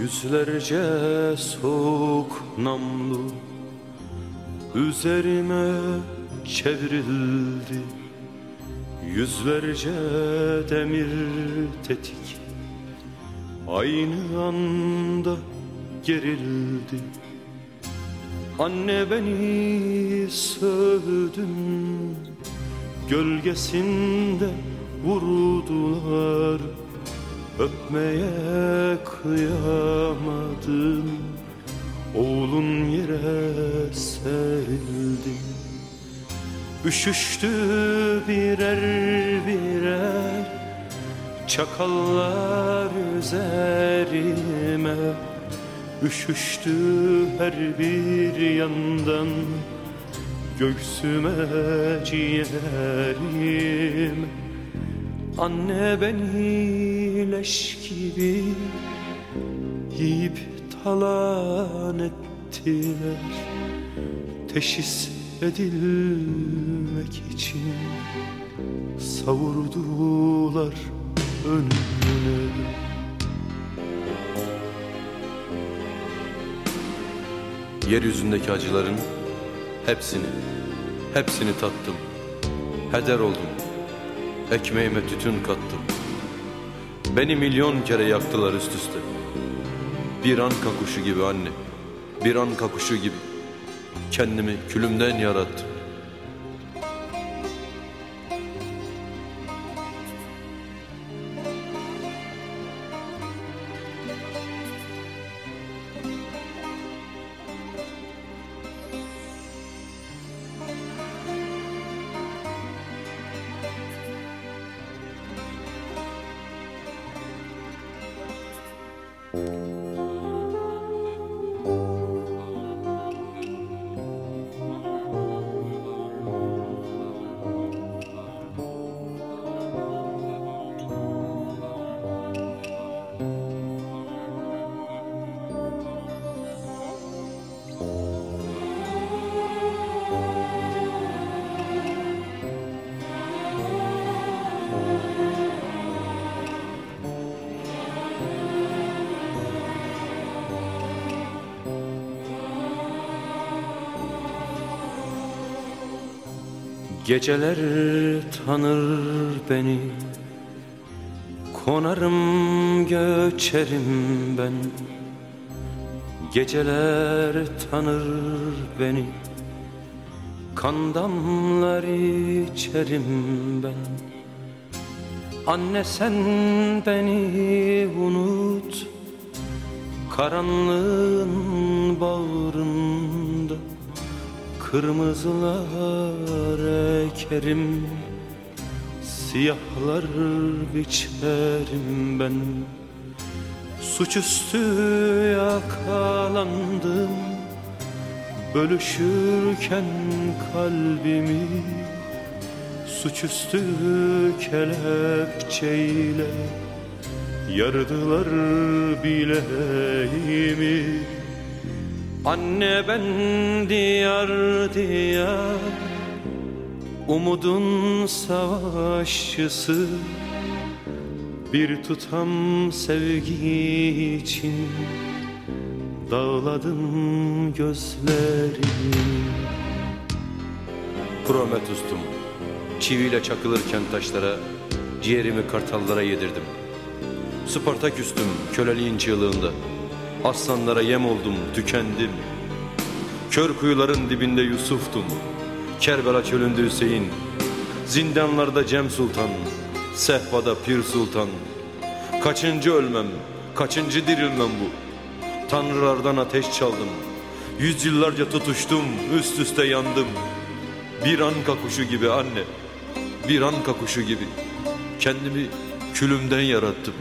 Yüzlerce soğuk namlu Üzerime çevrildi. Yüzlerce demir tetik Aynı anda gerildi. Anne beni sövdün Gölgesinde vurdular Öpmeye kıyamadım. Oğlun yere serildi. Üşüştü birer birer. Çakallar üzerime. Üşüştü her bir yandan. Göğsüme ciğerim. Anne beni leş gibi Yiyip talan ettiler Teşhis edilmek için Savurdular önüne Yeryüzündeki acıların hepsini, hepsini tattım. Heder oldum. Ekmeğime tütün kattım. Beni milyon kere yaktılar üst üste. Bir an kakuşu gibi anne, bir an kakuşu gibi. Kendimi külümden yarattım. Geceler tanır beni. Konarım göçerim ben. Geceler tanır beni. Kan damlar içerim ben. Anne sen beni unut. Karanlığın bağrında Kırmızılar ekerim Siyahlar biçerim ben. Suçüstü yakalandım Bölüşürken kalbimi Suçüstü kelepçeyle Yardılar bileğimi Anne ben diyar diyar Umudun savaşçısı. Bir tutam sevgi için Dağladım gözlerimi Prometustum Çiviyle çakılırken taşlara Ciğerimi kartallara yedirdim. Spartaküstüm köleliğin çığlığında Aslanlara yem oldum, tükendim. Kör kuyuların dibinde Yusuf'tum. Kerbela çölünde Hüseyin. Zindanlarda Cem Sultan. Sehpada Pir Sultan. Kaçıncı ölmem, kaçıncı dirilmem bu. Tanrılardan ateş çaldım. Yüzyıllarca tutuştum, üst üste yandım. Bir an kakuşu gibi anne, bir an kakuşu gibi. Kendimi külümden yarattım.